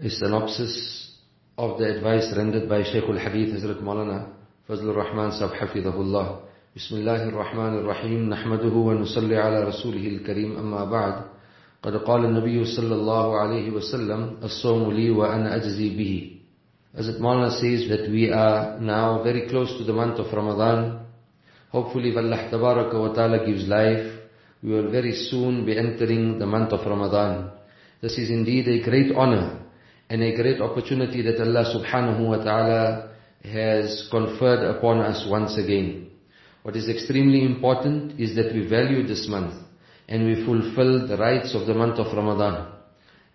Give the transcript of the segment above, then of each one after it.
a synopsis of the advice rendered by Shaykh al-Hadith Hazrat Maulana Fazl al-Rahman Sahib Hafidahullah. بسم الله الرحمن الرحيم نحمده ونصلي على رسوله الكريم أما بعد قد قال النبي صلى الله عليه وسلم الصوم لي وأنا أجزي به Hazrat Maulana says that we are now very close to the month of Ramadan. Hopefully, if Allah Tabaraka wa Ta'ala gives life, we will very soon be entering the month of Ramadan. This is indeed a great honor and a great opportunity that Allah Subhanahu wa Ta'ala has conferred upon us once again. What is extremely important is that we value this month and we fulfill the rights of the month of Ramadan.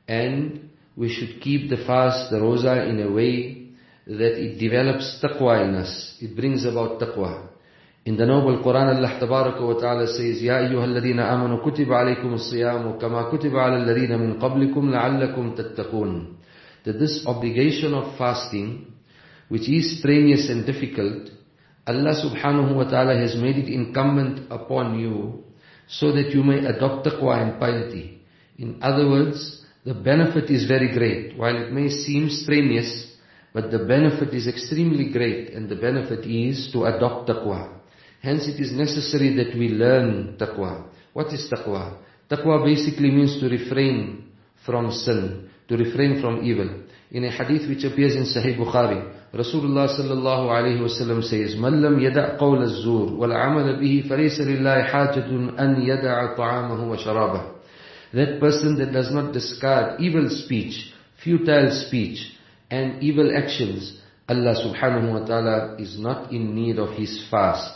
And we should keep the fast, the roza in a way that it develops taqwa in us. It brings about taqwa. In the noble Quran, Allah Tabaraka wa Ta'ala says, يَا أَيُّهَا الَّذِينَ آمَنُوا كُتِبَ عَلَيْكُمُ الصِّيَامُ كَمَا كُتِبَ عَلَى الَّذِينَ مِنْ قَبْلِكُمْ لَعَلَّكُمْ تَتَّقُونَ that this obligation of fasting, which is strenuous and difficult, Allah subhanahu wa ta'ala has made it incumbent upon you so that you may adopt taqwa and piety. In other words, the benefit is very great. While it may seem strenuous, but the benefit is extremely great and the benefit is to adopt taqwa. Hence it is necessary that we learn taqwa. What is taqwa? Taqwa basically means to refrain from sin, to refrain from evil. In a hadith which appears in Sahih Bukhari, Rasulullah sallallahu alayhi wasallam says, "Man lam yada' qawl az-zur wal 'amal bihi falaysa lillahi hajatun an yada'a ta'amahu wa. That person that does not discard evil speech, futile speech, and evil actions, Allah subhanahu wa ta'ala is not in need of his fast.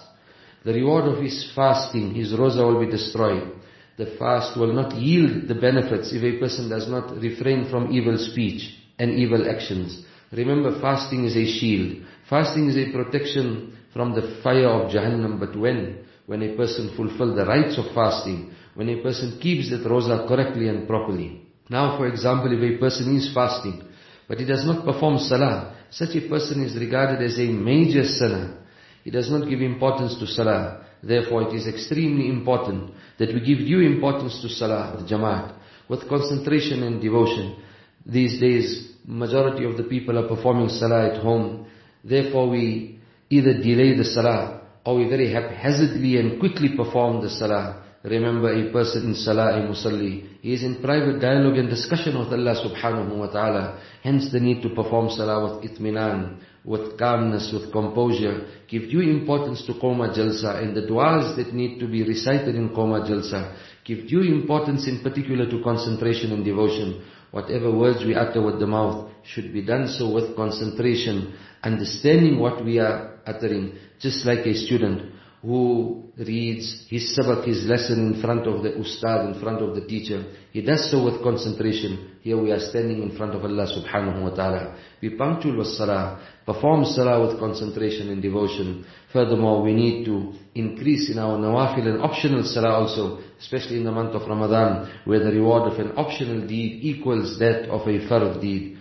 The reward of his fasting, his roza will be destroyed. The fast will not yield the benefits if a person does not refrain from evil speech and evil actions. Remember, fasting is a shield. Fasting is a protection from the fire of Jahannam. But when? When a person fulfills the rights of fasting. When a person keeps that roza correctly and properly. Now, for example, if a person is fasting, but he does not perform salah, such a person is regarded as a major sinner. He does not give importance to salah. Therefore, it is extremely important that we give due importance to salah, the jamaat, with concentration and devotion. These days, majority of the people are performing salah at home. Therefore, we either delay the salah or we very haphazardly and quickly perform the salah. Remember a person in salah, a musalli, he is in private dialogue and discussion with Allah subhanahu wa ta'ala. Hence the need to perform salah with itminan, with calmness, with composure. Give due importance to Qawma Jalsa and the du'as that need to be recited in Qawma Jalsa. Give due importance in particular to concentration and devotion. Whatever words we utter with the mouth should be done so with concentration, understanding what we are uttering, just like a student who reads his sabak, his lesson in front of the ustad, in front of the teacher. He does so with concentration. Here we are standing in front of Allah subhanahu wa ta'ala. Be punctual with salah. Perform salah with concentration and devotion. Furthermore, we need to increase in our nawafil and optional salah also, especially in the month of Ramadan, where the reward of an optional deed equals that of a fard deed.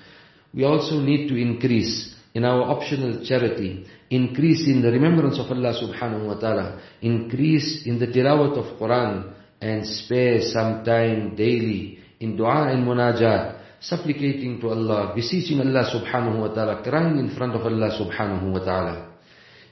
We also need to increase in our optional charity, increase in the remembrance of Allah subhanahu wa ta'ala, increase in the tilawat of Quran, and spare some time daily in dua and munajat, supplicating to Allah, beseeching Allah subhanahu wa ta'ala, crying in front of Allah subhanahu wa ta'ala.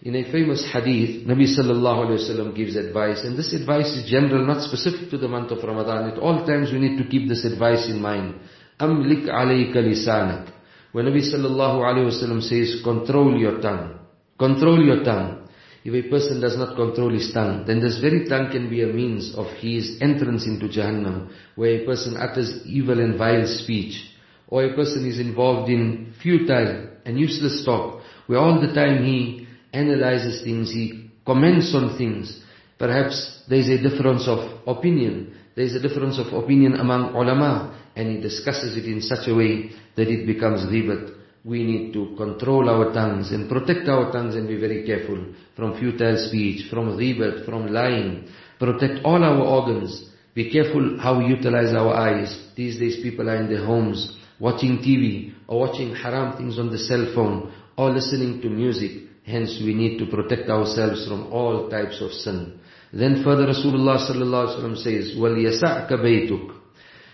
In a famous hadith, Nabi sallallahu alayhi wasallam gives advice, and this advice is general, not specific to the month of Ramadan. At all times we need to keep this advice in mind. Amlik alayka. When Nabi sallallahu alayhi wasallam says, control your tongue. Control your tongue. If a person does not control his tongue, then this very tongue can be a means of his entrance into Jahannam, where a person utters evil and vile speech, or a person is involved in futile and useless talk, where all the time he analyzes things, he comments on things. Perhaps there is a difference of opinion. There is a difference of opinion among ulama, and he discusses it in such a way that it becomes ghibat. We need to control our tongues and protect our tongues and be very careful from futile speech, from ghibat, from lying. Protect all our organs. Be careful how we utilize our eyes. These days people are in their homes watching TV or watching haram things on the cell phone or listening to music. Hence we need to protect ourselves from all types of sin. Then further Rasulullah sallallahu alaihi wasallam says, وَلْيَسَعْكَ بَيْتُكَ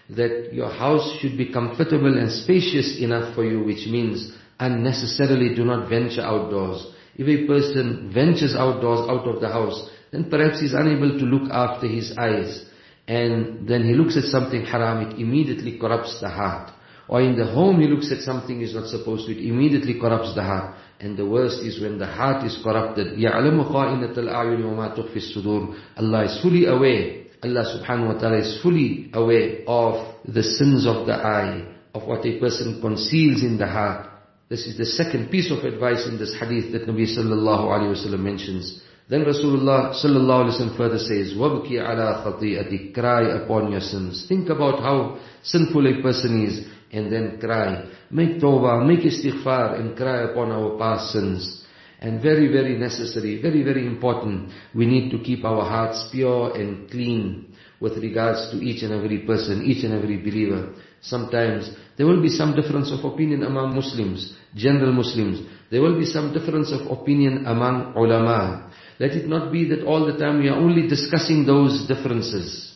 that your house should be comfortable and spacious enough for you, which means unnecessarily do not venture outdoors. If a person ventures outdoors out of the house, then perhaps he's unable to look after his eyes. And then he looks at something haram, it immediately corrupts the heart. Or in the home he looks at something he's not supposed to, it immediately corrupts the heart. And the worst is when the heart is corrupted. يَعْلَمُ خَائِنَةَ الْأَعْيُنِ وَمَا تُخْفِي الصُّدُورِ Allah is fully aware. Allah subhanahu wa ta'ala is fully aware of the sins of the eye, of what a person conceals in the heart. This is the second piece of advice in this hadith that Nabi sallallahu alayhi wa mentions. Then Rasulullah sallallahu alayhi wa further says, وَبْكِ عَلَى خَطِيئَتِكَ Cry upon your sins. Think about how sinful a person is and then cry. Make tawbah, make istighfar and cry upon our past sins. And very, very necessary, very, very important, we need to keep our hearts pure and clean with regards to each and every person, each and every believer. Sometimes there will be some difference of opinion among Muslims, general Muslims. There will be some difference of opinion among ulama. Let it not be that all the time we are only discussing those differences.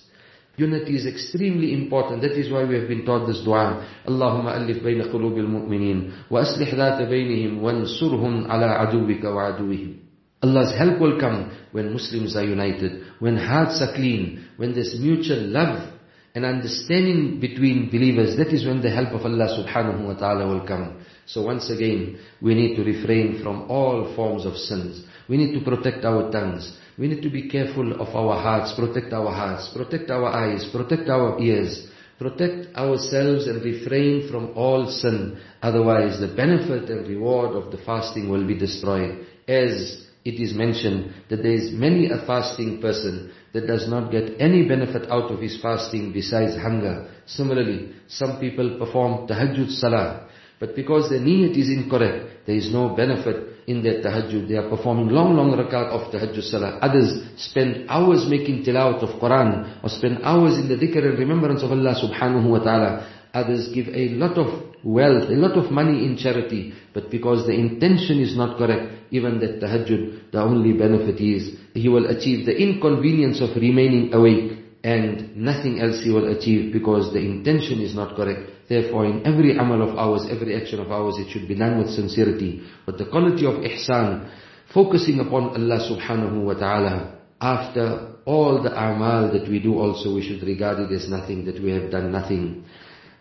Unity is extremely important. That is why we have been taught this dua. Allahumma alif bayna qulubil mu'minin wa aslih dhata baynihim wansurhum ala aduwika wa aduwihim. Allah's help will come when Muslims are united, when hearts are clean, when there's mutual love and understanding between believers. That is when the help of Allah subhanahu wa ta'ala will come. So once again, we need to refrain from all forms of sins. We need to protect our tongues. We need to be careful of our hearts, protect our hearts, protect our eyes, protect our ears, protect ourselves and refrain from all sin. Otherwise the benefit and reward of the fasting will be destroyed. As it is mentioned that there is many a fasting person that does not get any benefit out of his fasting besides hunger. Similarly, some people perform tahajjud salah, but because their niyat is incorrect, there is no benefit in their tahajjud. They are performing long, long rakat of tahajjud salah. Others spend hours making tilawat of Quran or spend hours in the dhikr and remembrance of Allah subhanahu wa ta'ala. Others give a lot of wealth, a lot of money in charity, but because the intention is not correct, even that tahajjud, the only benefit is he will achieve the inconvenience of remaining awake and nothing else he will achieve because the intention is not correct. Therefore, in every amal of ours, every action of ours, it should be done with sincerity. But the quality of ihsan, focusing upon Allah subhanahu wa ta'ala, after all the amal that we do also, we should regard it as nothing, that we have done nothing.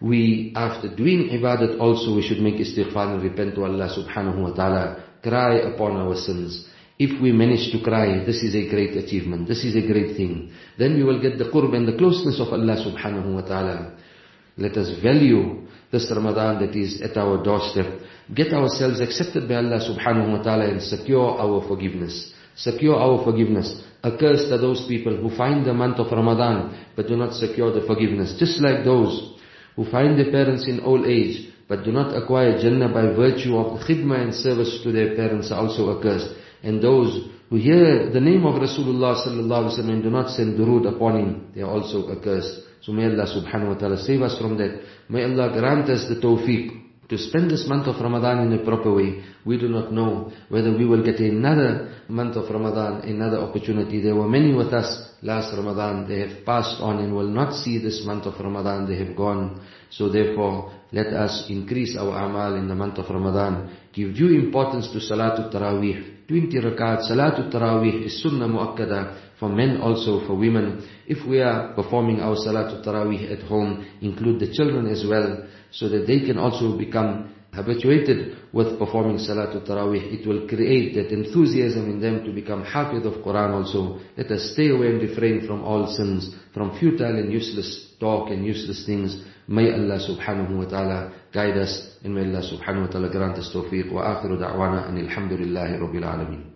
We, after doing ibadat also, we should make istighfar and repent to Allah subhanahu wa ta'ala, cry upon our sins. If we manage to cry, this is a great achievement, this is a great thing. Then we will get the qurb and the closeness of Allah subhanahu wa ta'ala. Let us value this Ramadan that is at our doorstep. Get ourselves accepted by Allah subhanahu wa ta'ala and secure our forgiveness. Secure our forgiveness. Accursed are those people who find the month of Ramadan but do not secure the forgiveness. Just like those who find their parents in old age but do not acquire Jannah by virtue of the khidmah and service to their parents are also accursed. And those who hear the name of Rasulullah sallallahu alaihi wasallam and do not send durood upon him, they are also accursed. So may Allah subhanahu wa ta'ala save us from that. May Allah grant us the tawfiq to spend this month of Ramadan in a proper way. We do not know whether we will get another month of Ramadan, another opportunity. There were many with us last Ramadan. They have passed on and will not see this month of Ramadan. They have gone. So therefore, let us increase our amal in the month of Ramadan. Give due importance to Salatul Taraweeh. 20 rakat. Salatul Taraweeh is sunnah muakkada for men also, for women. If we are performing our Salatul Taraweeh at home, include the children as well, so that they can also become habituated with performing Salatul Taraweeh. It will create that enthusiasm in them to become hafiz of Quran also. Let us stay away and refrain from all sins, from futile and useless talk and useless things. May Allah subhanahu wa ta'ala guide us and may Allah subhanahu wa ta'ala grant us tawfiq wa akhiru da'wana and alhamdulillahi rabbil alameen.